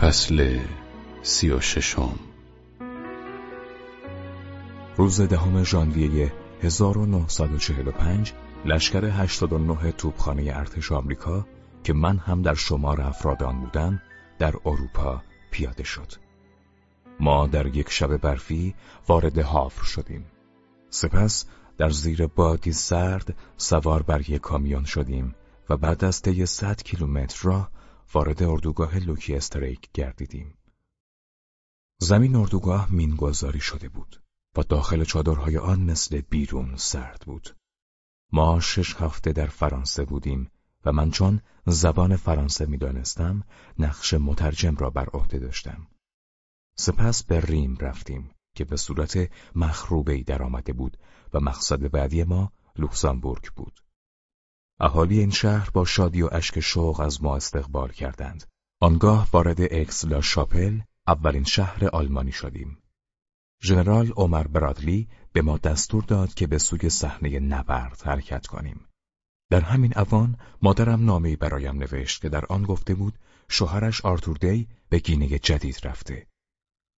فصل سی و ششم روز دهم ژانویه 1945 لشکر 89 توپخانه ارتش آمریکا که من هم در شمار افراد آن بودم در اروپا پیاده شد. ما در یک شب برفی وارد هافر شدیم. سپس در زیر بادی سرد سوار بر یک کامیون شدیم و بعد از طی 100 کیلومتر راه وارد اردوگاه لوکی استریک گردیدیم. زمین اردوگاه مینگذاری شده بود و داخل چادرهای آن مثل بیرون سرد بود. ما شش هفته در فرانسه بودیم و من چون زبان فرانسه می‌دانستم نقش مترجم را بر عهده داشتم. سپس به ریم رفتیم که به صورت مخروبه‌ای در آمده بود و مقصد بعدی ما لوکزامبورگ بود. اهالی این شهر با شادی و اشک شوق از ما استقبال کردند. آنگاه وارد اکس لا شاپل اولین شهر آلمانی شدیم. ژنرال عمر برادلی به ما دستور داد که به سوی صحنه نبرد حرکت کنیم. در همین اوان مادرم نامه‌ای برایم نوشت که در آن گفته بود شوهرش آرتور دی به گینه جدید رفته.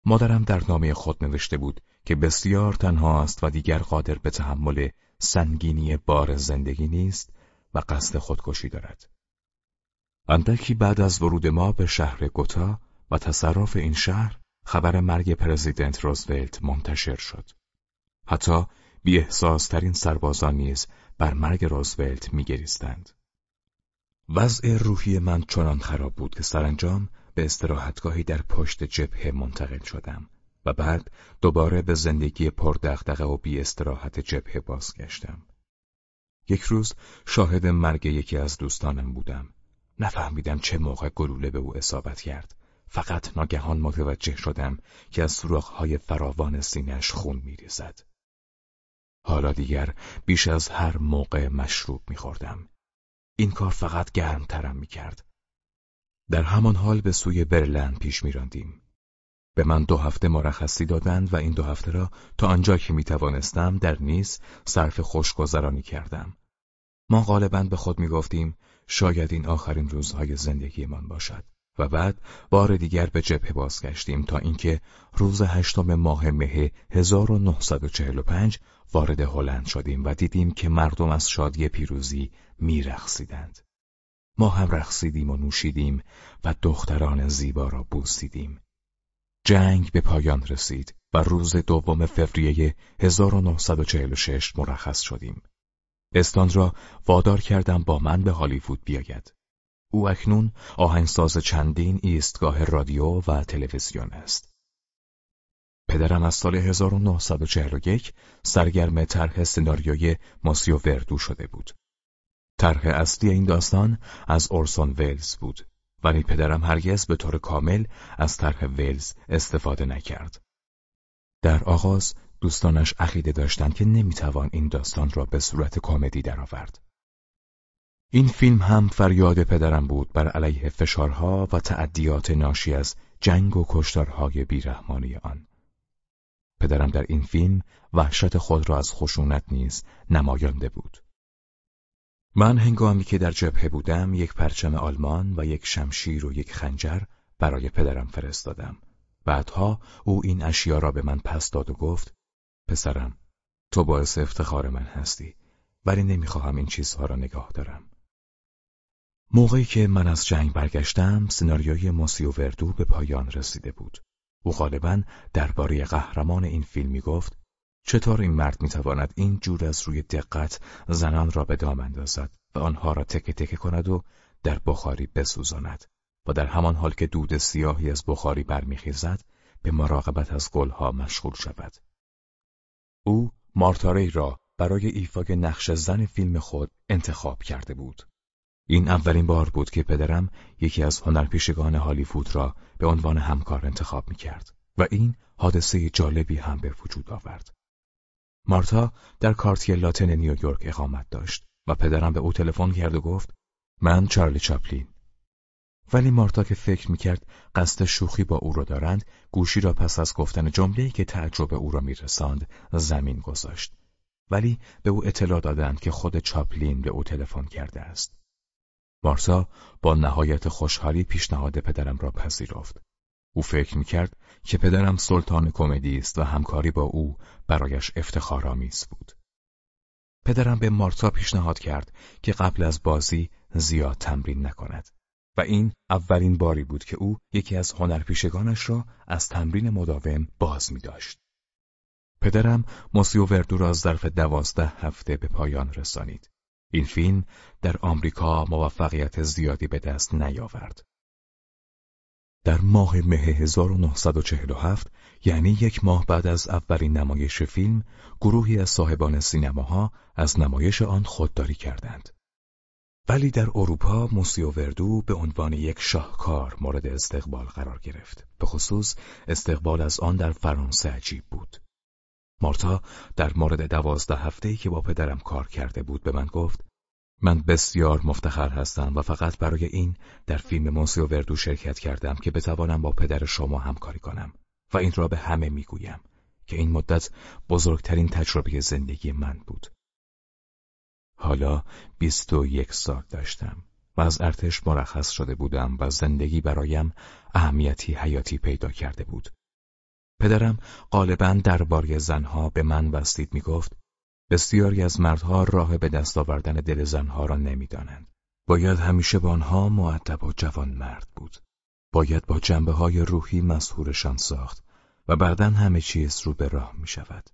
مادرم در نامه خود نوشته بود که بسیار تنها است و دیگر قادر به تحمل سنگینی بار زندگی نیست و قصد خودکشی دارد. اندکی بعد از ورود ما به شهر گوتا و تصرف این شهر خبر مرگ پرزیدنت روزولت منتشر شد. حتی بی ترین سربازان نیز بر مرگ روزولت میگریستند. وضع روحی من چنان خراب بود که سرانجام به استراحتگاهی در پشت جبهه منتقل شدم و بعد دوباره به زندگی پردغدغه و بی استراحت جبهه بازگشتم. یک روز شاهد مرگ یکی از دوستانم بودم. نفهمیدم چه موقع گلوله به او اصابت کرد. فقط ناگهان متوجه شدم که از سوراخ‌های فراوان سینهش خون میریزد. حالا دیگر بیش از هر موقع مشروب میخوردم. این کار فقط گرمترم می‌کرد. در همان حال به سوی برلن پیش میراندیم. به من دو هفته مرخصی دادند و این دو هفته را تا آنجا که می توانستم در نیز صرف خوشگذرانی کردم. ما غالبا به خود می گفتیم شاید این آخرین روزهای زندگیمان باشد و بعد بار دیگر به جبهه بازگشتیم تا اینکه روز هشتم ماه مه 1945 وارد هلند شدیم و دیدیم که مردم از شادی پیروزی رخصیدند. ما هم رقصیدیم و نوشیدیم و دختران زیبا را بوسیدیم. جنگ به پایان رسید و روز دوم فوریه 1946 مرخص شدیم. استان را وادار کردم با من به هالیوود بیاید. او اکنون آهنگساز چندین ایستگاه رادیو و تلویزیون است. پدرم از سال 1941 سرگرم طرح سناریوی ماسیو وردو شده بود. طرح اصلی این داستان از اورسون ویلز بود ولی پدرم هرگز به طور کامل از طرح ویلز استفاده نکرد. در آغاز دوستانش عقیده داشتند که نمی‌توان این داستان را به صورت کمدی درآورد. این فیلم هم فریاد پدرم بود بر علیه فشارها و تعدیات ناشی از جنگ و کشتارهای بیرحمانی آن. پدرم در این فیلم وحشت خود را از خشونت نیز نمایانده بود. من هنگامی که در جبهه بودم یک پرچم آلمان و یک شمشیر و یک خنجر برای پدرم فرستادم. بعدها او این اشیا را به من پس داد و گفت پسرم تو باعث افتخار من هستی ولی نمی‌خواهم این چیزها را نگاه دارم. موقعی که من از جنگ برگشتم سناریوی موسیو وردو به پایان رسیده بود. او غالبا درباره قهرمان این فیلم می گفت چطور این مرد می‌تواند این جور از روی دقت زنان را به دام اندازد و آنها را تکه تکه کند و در بخاری بسوزاند و در همان حال که دود سیاهی از بخاری برمیخیزد به مراقبت از گلها مشغول شود. او مارتاری را برای ایفای نقش زن فیلم خود انتخاب کرده بود. این اولین بار بود که پدرم یکی از هنرپیشگان هالیوود را به عنوان همکار انتخاب می کرد و این حادثه جالبی هم به وجود آورد. مارتا در کارتی لاتن نیویورک اقامت داشت و پدرم به او تلفن کرد و گفت من چارلی چاپلین. ولی مارتا که فکر می‌کرد قصد شوخی با او را دارند گوشی را پس از گفتن جمله‌ای که تعجب او را میرساند زمین گذاشت. ولی به او اطلاع دادند که خود چاپلین به او تلفن کرده است. مارتا با نهایت خوشحالی پیشنهاد پدرم را پذیرفت. او فکر می‌کرد که پدرم سلطان کمدی است و همکاری با او برایش افتخارآمیز بود. پدرم به مارتا پیشنهاد کرد که قبل از بازی زیاد تمرین نکند و این اولین باری بود که او یکی از هنرپیشگانش را از تمرین مداوم باز می داشت. پدرم موسیو وردو را ظرف دوازده هفته به پایان رسانید. این فیلم در آمریکا موفقیت زیادی به دست نیاورد. در ماه مه 1947 یعنی یک ماه بعد از اولین نمایش فیلم گروهی از صاحبان سینماها از نمایش آن خودداری کردند. ولی در اروپا موسیو وردو به عنوان یک شاهکار مورد استقبال قرار گرفت. به خصوص استقبال از آن در فرانسه عجیب بود. مارتا در مورد دوازده هفته‌ای که با پدرم کار کرده بود به من گفت من بسیار مفتخر هستم و فقط برای این در فیلم موسیو وردو شرکت کردم که بتوانم با پدر شما همکاری کنم و این را به همه می‌گویم که این مدت بزرگترین تجربه زندگی من بود. حالا بیست و یک سال داشتم و از ارتش مرخص شده بودم و زندگی برایم اهمیتی حیاتی پیدا کرده بود. پدرم غالبا درباره زنها به من وستید می گفت بسیاری از مردها راه به دست آوردن دل زنها را نمی‌دانند. باید همیشه با آنها معدب و جوان مرد بود. باید با جنبه های روحی مسهورشان ساخت و بعدا همه چیز رو به راه می شود.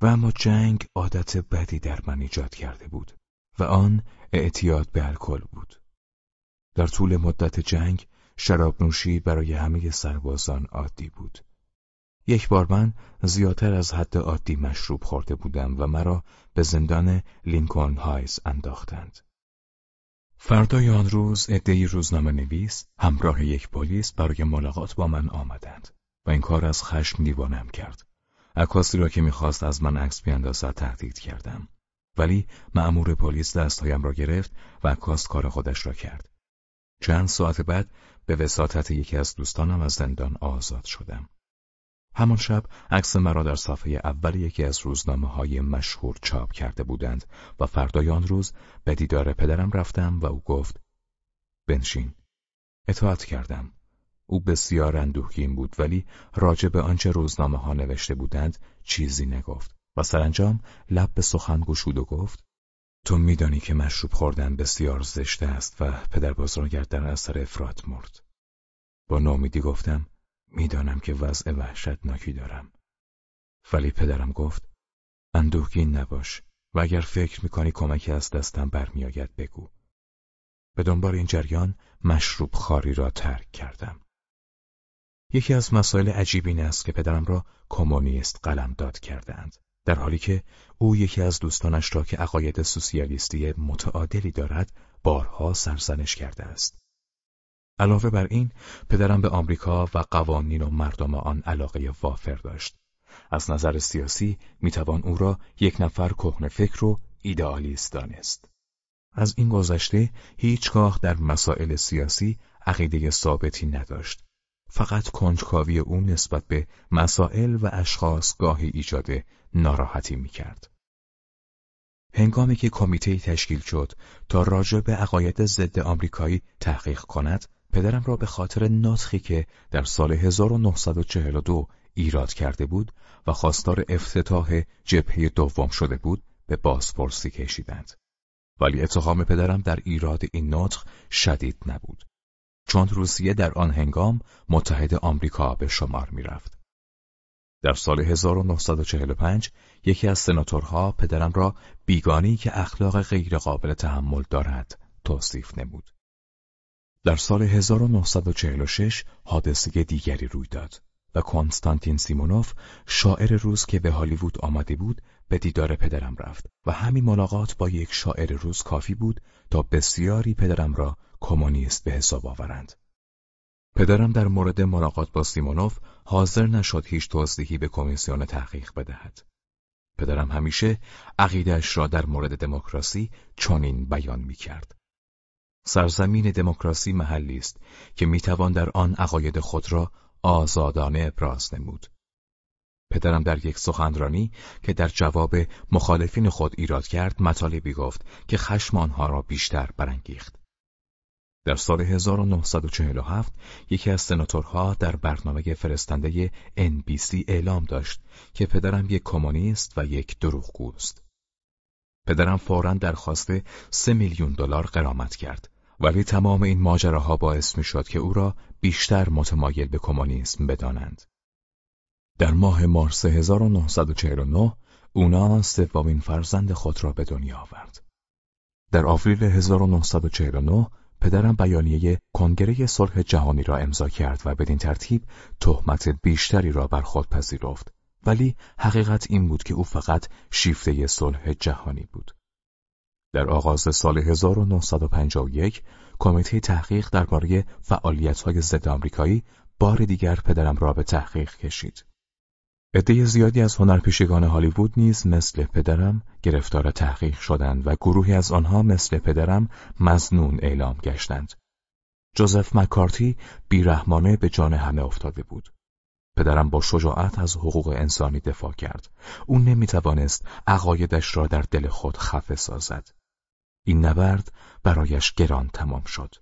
و اما جنگ عادت بدی در من ایجاد کرده بود و آن اعتیاد به الکل بود. در طول مدت جنگ شراب نوشی برای همه سربازان عادی بود. یک بار من زیادتر از حد عادی مشروب خورده بودم و مرا به زندان لینکن هایز انداختند. فردای آن روز عدهای روزنامه نویس همراه یک پلیس برای ملاقات با من آمدند و این کار از خشم دیوانم کرد. عکاسی را که می‌خواست از من عکس بیاندازد تهدید کردم. ولی مأمور پلیس دستهایم را گرفت و عکاس کار خودش را کرد. چند ساعت بعد به وساطت یکی از دوستانم از زندان آزاد شدم. همان شب عکس مرا در صفحه اول یکی از روزنامه های مشهور چاپ کرده بودند و فردای آن روز به دیدار پدرم رفتم و او گفت بنشین. اطاعت کردم. او بسیار اندوهگین بود ولی راجع به آنچه روزنامه ها نوشته بودند چیزی نگفت و سرانجام لب به سخن گشود و گفت تو میدانی که مشروب خوردن بسیار زشته است و پدر بزرگت در اثر افراد مرد. با نامیدی گفتم می‌دانم که وضع وحشتناکی دارم. ولی پدرم گفت اندوهگین نباش و اگر فکر می‌کنی کمکی از دستم برمیآید بگو. به دنبال این جریان مشروب خاری را ترک کردم. یکی از مسائل عجیب این است که پدرم را کمونیست قلم داد کردند. در حالی که او یکی از دوستانش را که عقاید سوسیالیستی متعادلی دارد بارها سرزنش کرده است. علاوه بر این پدرم به آمریکا و قوانین و مردم آن علاقه وافر داشت. از نظر سیاسی می‌توان او را یک نفر کهنه فکر و ایدئالیست دانست. از این گذشته هیچگاه در مسائل سیاسی عقیده ثابتی نداشت. فقط کنجکاوی او نسبت به مسائل و اشخاص گاهی ایجاد ناراحتی می‌کرد. هنگامی که کمیته تشکیل شد تا راجع به عقاید ضد آمریکایی تحقیق کند، پدرم را به خاطر نطخی که در سال 1942 ایراد کرده بود و خواستار افتتاح جبهه دوم شده بود به بازپرسی کشیدند. ولی اتهام پدرم در ایراد این نطخ شدید نبود. چون روسیه در آن هنگام متحد آمریکا به شمار می رفت. در سال 1945 یکی از سناتورها پدرم را بیگانی که اخلاق غیرقابل تحمل دارد توصیف نمود. در سال 1946 حادثه دیگری روی داد و کنستانتین سیمونوف شاعر روز که به هالیوود آمده بود به دیدار پدرم رفت و همین ملاقات با یک شاعر روز کافی بود تا بسیاری پدرم را کمونیست به حساب آورند. پدرم در مورد ملاقات با سیمونوف حاضر نشد هیچ توضیحی به کمیسیون تحقیق بدهد. پدرم همیشه عقیدش را در مورد دموکراسی چنین بیان می کرد. سرزمین دموکراسی محلی است که می‌توان در آن عقاید خود را آزادانه ابراز نمود. پدرم در یک سخنرانی که در جواب مخالفین خود ایراد کرد مطالبی گفت که خشم آنها را بیشتر برانگیخت. در سال 1947 یکی از سناتورها در برنامه فرستنده NBC اعلام داشت که پدرم یک کمونیست و یک دروغگوست. پدرم فوراً درخواست سه میلیون دلار قرامت کرد ولی تمام این ماجراها باعث می شد که او را بیشتر متمایل به کمونیسم بدانند. در ماه مارس 1949 اونا سومین فرزند خود را به دنیا آورد. در آوریل 1949 پدرم بیانیه کنگره صلح جهانی را امضا کرد و بدین ترتیب تهمت بیشتری را بر خود پذیرفت ولی حقیقت این بود که او فقط شیفته صلح جهانی بود. در آغاز سال 1951 کمیته تحقیق درباره فعالیت‌های ضد آمریکایی بار دیگر پدرم را به تحقیق کشید. عده زیادی از هنرپیشگان هالیوود نیز مثل پدرم گرفتار تحقیق شدند و گروهی از آنها مثل پدرم مزنون اعلام گشتند. جوزف مکارتی بیرحمانه به جان همه افتاده بود. پدرم با شجاعت از حقوق انسانی دفاع کرد. او نمی‌توانست عقایدش را در دل خود خفه سازد. این نبرد برایش گران تمام شد.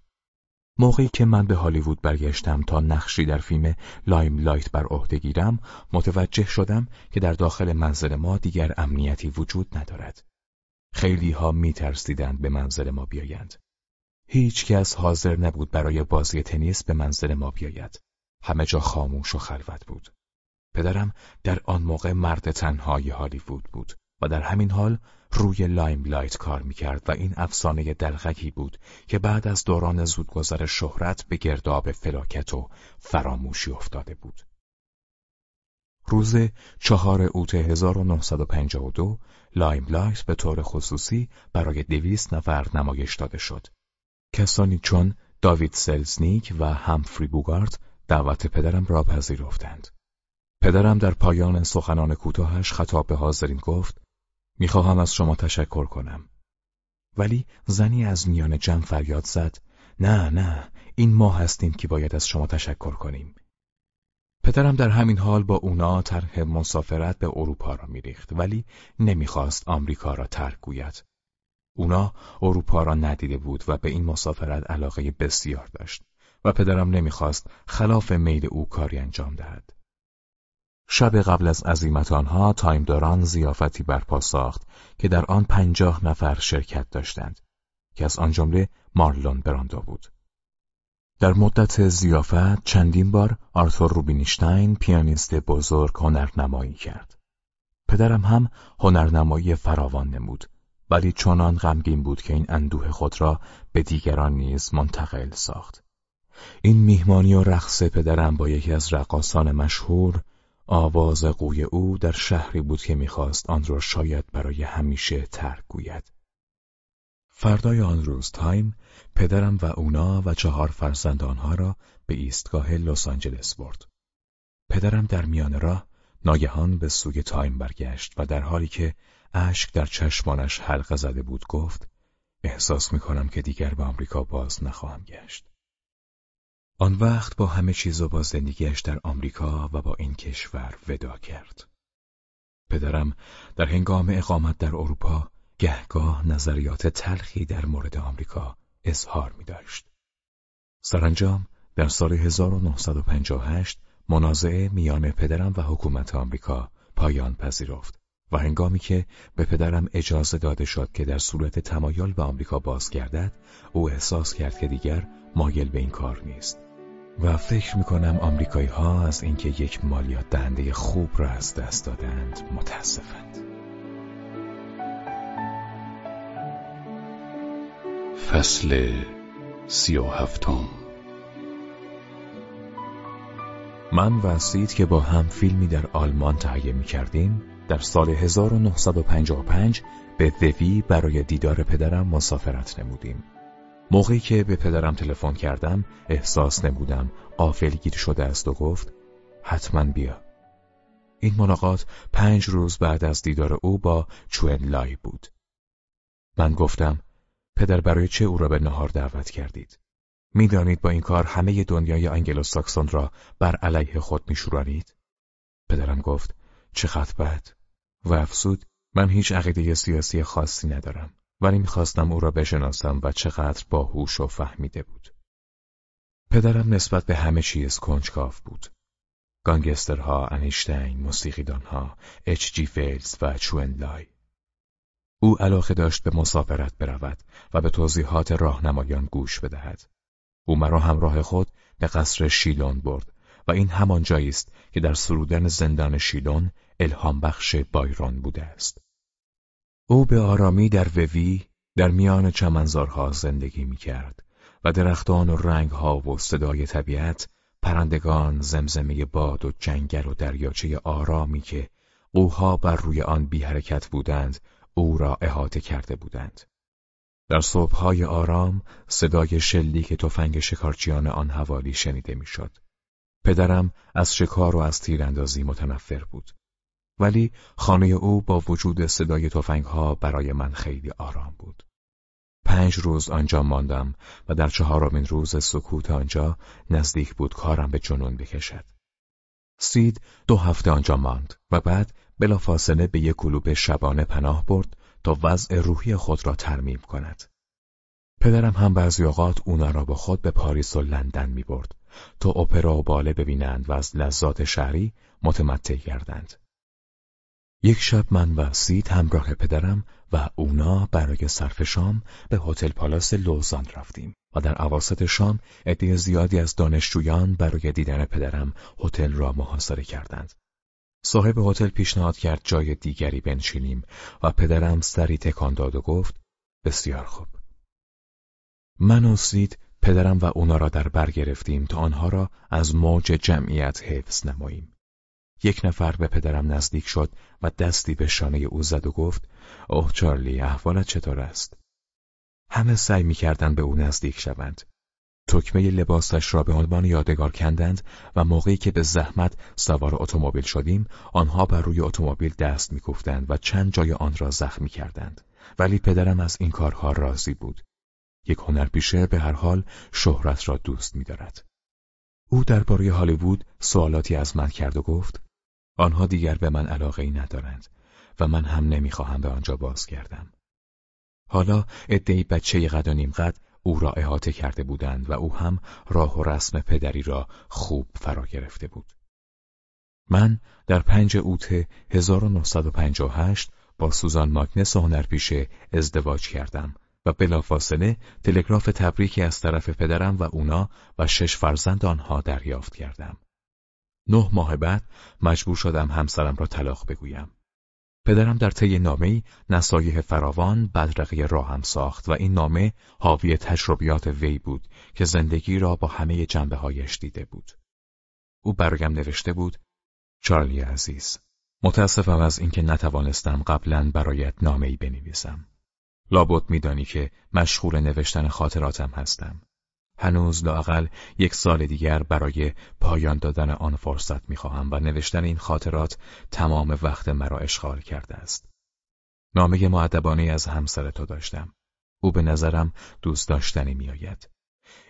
موقعی که من به هالیوود برگشتم تا نقشی در فیلم لایم لایت بر عهده گیرم متوجه شدم که در داخل منزل ما دیگر امنیتی وجود ندارد. خیلی ها می ترسیدند به منزل ما بیایند. هیچ کس حاضر نبود برای بازی تنیس به منزل ما بیاید. همه جا خاموش و خلوت بود. پدرم در آن موقع مرد تنهای هالیوود بود و در همین حال روی لایم لایت کار می‌کرد و این افسانه دلقکی بود که بعد از دوران زودگذر شهرت به گرداب فلاکت و فراموشی افتاده بود. روز چهار اوت 1952 لایم لایت به طور خصوصی برای دویست نفر نمایش داده شد. کسانی چون دیوید سلزنیک و همفری بوگارت دعوت پدرم را پذیرفتند. پدرم در پایان سخنان کوتاهش خطاب به حاضرین گفت می‌خواهم از شما تشکر کنم. ولی زنی از میان جمع فریاد زد نه نه این ما هستیم که باید از شما تشکر کنیم. پدرم در همین حال با اونا طرح مسافرت به اروپا را میریخت ولی نمی‌خواست آمریکا را ترک گوید. اونا اروپا را ندیده بود و به این مسافرت علاقه بسیار داشت و پدرم نمی‌خواست خلاف میل او کاری انجام دهد. شب قبل از عزیمت آنها تایمداران زیافتی برپا ساخت که در آن پنجاه نفر شرکت داشتند که از آن جمله مارلون براندا بود. در مدت زیافت چندین بار آرتور روبینشتاین پیانیست بزرگ هنرنمایی کرد. پدرم هم هنرنمایی فراوان نمود ولی چنان غمگین بود که این اندوه خود را به دیگران نیز منتقل ساخت. این میهمانی و رقص پدرم با یکی از رقاسان مشهور آواز قوی او در شهری بود که می‌خواست آن را شاید برای همیشه ترک گوید. فردای آن روز تایم پدرم و اونا و چهار فرزند آنها را به ایستگاه لس آنجلس برد. پدرم در میان راه ناگهان به سوی تایم برگشت و در حالی که اشک در چشمانش حلقه زده بود گفت احساس می‌کنم که دیگر به آمریکا باز نخواهم گشت. آن وقت با همه چیز و با زندگیش در آمریکا و با این کشور وداع کرد. پدرم در هنگام اقامت در اروپا گهگاه نظریات تلخی در مورد آمریکا اظهار می داشت. سرانجام در سال 1958 منازعه میان پدرم و حکومت آمریکا پایان پذیرفت و هنگامی که به پدرم اجازه داده شد که در صورت تمایل به آمریکا بازگردد او احساس کرد که دیگر مایل به این کار نیست و فکر می‌کنم آمریکایی ها از اینکه یک مالیات دهنده خوب را از دست دادند متاسفند. فصل سی و هفتم. من و سید که با هم فیلمی در آلمان تهیه می کردیم در سال 1955 به ووی برای دیدار پدرم مسافرت نمودیم. موقعی که به پدرم تلفن کردم احساس نمودم گیر شده است و گفت حتما بیا. این ملاقات پنج روز بعد از دیدار او با چوئن لای بود. من گفتم پدر برای چه او را به نهار دعوت کردید؟ می‌دانید با این کار همه دنیای انگلو ساکسون را بر علیه خود میشورانید؟ پدرم گفت چقدر بد و افسود من هیچ عقیده سیاسی خاصی ندارم. ولی می‌خواستم او را بشناسم و چقدر باهوش و فهمیده بود. پدرم نسبت به همه چیز کنجکاو بود. گانگسترها، انیشتین، موسیقیدانها، اچ جی فیلز و چوئنلای. او علاقه داشت به مسافرت برود و به توضیحات راهنمایان گوش بدهد. او مرا همراه خود به قصر شیلون برد و این همان جایی است که در سرودن زندان شیلون الهام بخش بایرون بوده است. او به آرامی در ووی در میان چمنزارها زندگی می کرد و درختان و رنگها و صدای طبیعت پرندگان زمزمه باد و جنگل و دریاچه آرامی که قوها بر روی آن بی حرکت بودند او را احاطه کرده بودند. در صبحهای آرام صدای شلیک تفنگ شکارچیان آن حوالی شنیده می‌شد. پدرم از شکار و از تیراندازی متنفر بود. ولی خانه او با وجود صدای تفنگها برای من خیلی آرام بود. پنج روز آنجا ماندم و در چهارمین روز سکوت آنجا نزدیک بود کارم به جنون بکشد. سید دو هفته آنجا ماند و بعد بلافاصله به یک کلوب شبانه پناه برد تا وضع روحی خود را ترمیم کند. پدرم هم بعضی اوقات اونا را با خود به پاریس و لندن می برد تا اپرا و باله ببینند و از لذات شهری متمتع گردند. یک شب من و سید همراه پدرم و اونا برای صرف شام به هتل پالاس لوزان رفتیم و در عواسط شام عده زیادی از دانشجویان برای دیدن پدرم هتل را محاصره کردند. صاحب هتل پیشنهاد کرد جای دیگری بنشینیم و پدرم سری تکان داد و گفت بسیار خوب. من و سید پدرم و اونا را در بر گرفتیم تا آنها را از موج جمعیت حفظ نماییم. یک نفر به پدرم نزدیک شد و دستی به شانه او زد و گفت اوه چارلی احوالت چطور است؟ همه سعی می‌کردند به او نزدیک شوند. تکمه لباسش را به عنوان یادگار کندند و موقعی که به زحمت سوار اتومبیل شدیم آنها بر روی اتومبیل دست میکوفتند و چند جای آن را زخمی کردند ولی پدرم از این کارها راضی بود یک هنرپیشه به هر حال شهرت را دوست می‌دارد. او درباره هالیوود سوالاتی از من کرد و گفت آنها دیگر به من علاقه ای ندارند و من هم نمی‌خواهم به آنجا باز کردم. حالا ادهی بچه قد و نیم قد او را احاطه کرده بودند و او هم راه و رسم پدری را خوب فرا گرفته بود. من در پنج اوت 1958 با سوزان ماگنس هنرپیشه ازدواج کردم و بلافاصله تلگراف تبریکی از طرف پدرم و اونا و شش فرزند آنها دریافت کردم. نه ماه بعد مجبور شدم همسرم را طلاق بگویم. پدرم در طی نامه‌ای نصایح فراوان بدرقه راهم ساخت و این نامه حاوی تجربیات وی بود که زندگی را با همه جنبه هایش دیده بود. او برایم نوشته بود چارلی عزیز متاسفم از اینکه نتوانستم قبلا برایت نامه‌ای بنویسم. لابد میدانی که مشغول نوشتن خاطراتم هستم. هنوز لاقل یک سال دیگر برای پایان دادن آن فرصت می‌خواهم و نوشتن این خاطرات تمام وقت مرا اشغال کرده است. نامه معدبانه از همسر تو داشتم. او به نظرم دوست داشتنی میآید.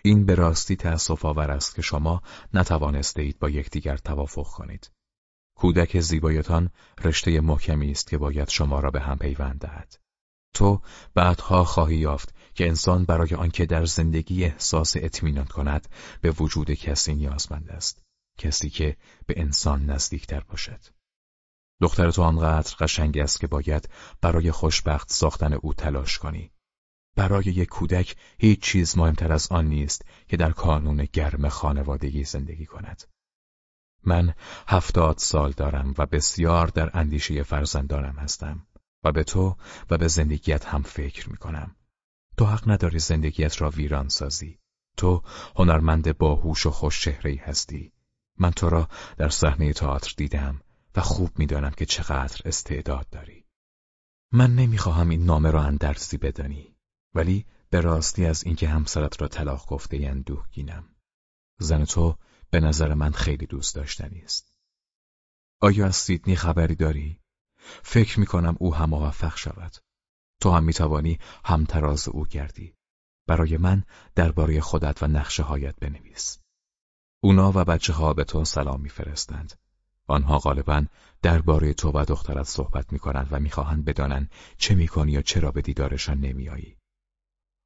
این به راستی تأسف آور است که شما نتوانسته اید با یکدیگر توافق کنید. کودک زیبایتان رشته محکمی است که باید شما را به هم پیوند دهد. تو بعدها خواهی یافت که انسان برای آنکه در زندگی احساس اطمینان کند به وجود کسی نیازمند است کسی که به انسان نزدیکتر باشد. دختر تو آنقدر قشنگ است که باید برای خوشبخت ساختن او تلاش کنی. برای یک کودک هیچ چیز مهمتر از آن نیست که در کانون گرم خانوادگی زندگی کند. من هفتاد سال دارم و بسیار در اندیشه فرزندانم هستم و به تو و به زندگیت هم فکر می کنم. تو حق نداری زندگیت را ویران سازی. تو هنرمند باهوش و خوش هستی. من تو را در صحنه تئاتر دیدم و خوب می‌دانم که چقدر استعداد داری. من نمی‌خواهم این نامه را اندرزی بدانی ولی به راستی از اینکه همسرت را طلاق گفته اندوهگینم. زن تو به نظر من خیلی دوست داشتنی است. آیا از سیدنی خبری داری؟ فکر می کنم او هم موفق شود. تو هم می توانی همتراز او گردی. برای من درباره خودت و نقشه هایت بنویس. اونا و بچه ها به تو سلام میفرستند. آنها غالبا درباره تو و دخترت صحبت می کنند و می‌خواهند بدانند چه می‌کنی و چرا به دیدارشان نمیایی.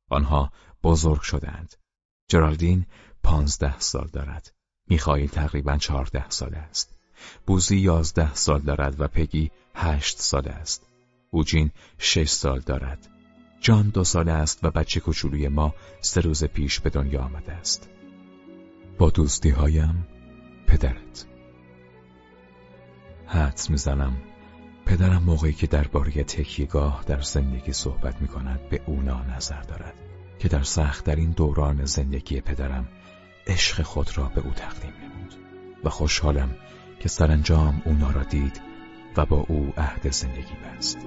آنها بزرگ شدند. جرالدین پانزده سال دارد. میخائیل تقریبا چهارده سال است. بوزی یازده سال دارد و پگی هشت سال است. اوجین شش سال دارد. جان دو سال است و بچه کوچولوی ما سه روز پیش به دنیا آمده است. با دوستی هایم پدرت حدس می‌زنم پدرم موقعی که درباره تکیگاه در زندگی صحبت می کند به اونا نظر دارد که در سخت در این دوران زندگی پدرم عشق خود را به او تقدیم نمود و خوشحالم که سرانجام اونا را دید و با او عهد زندگی بست.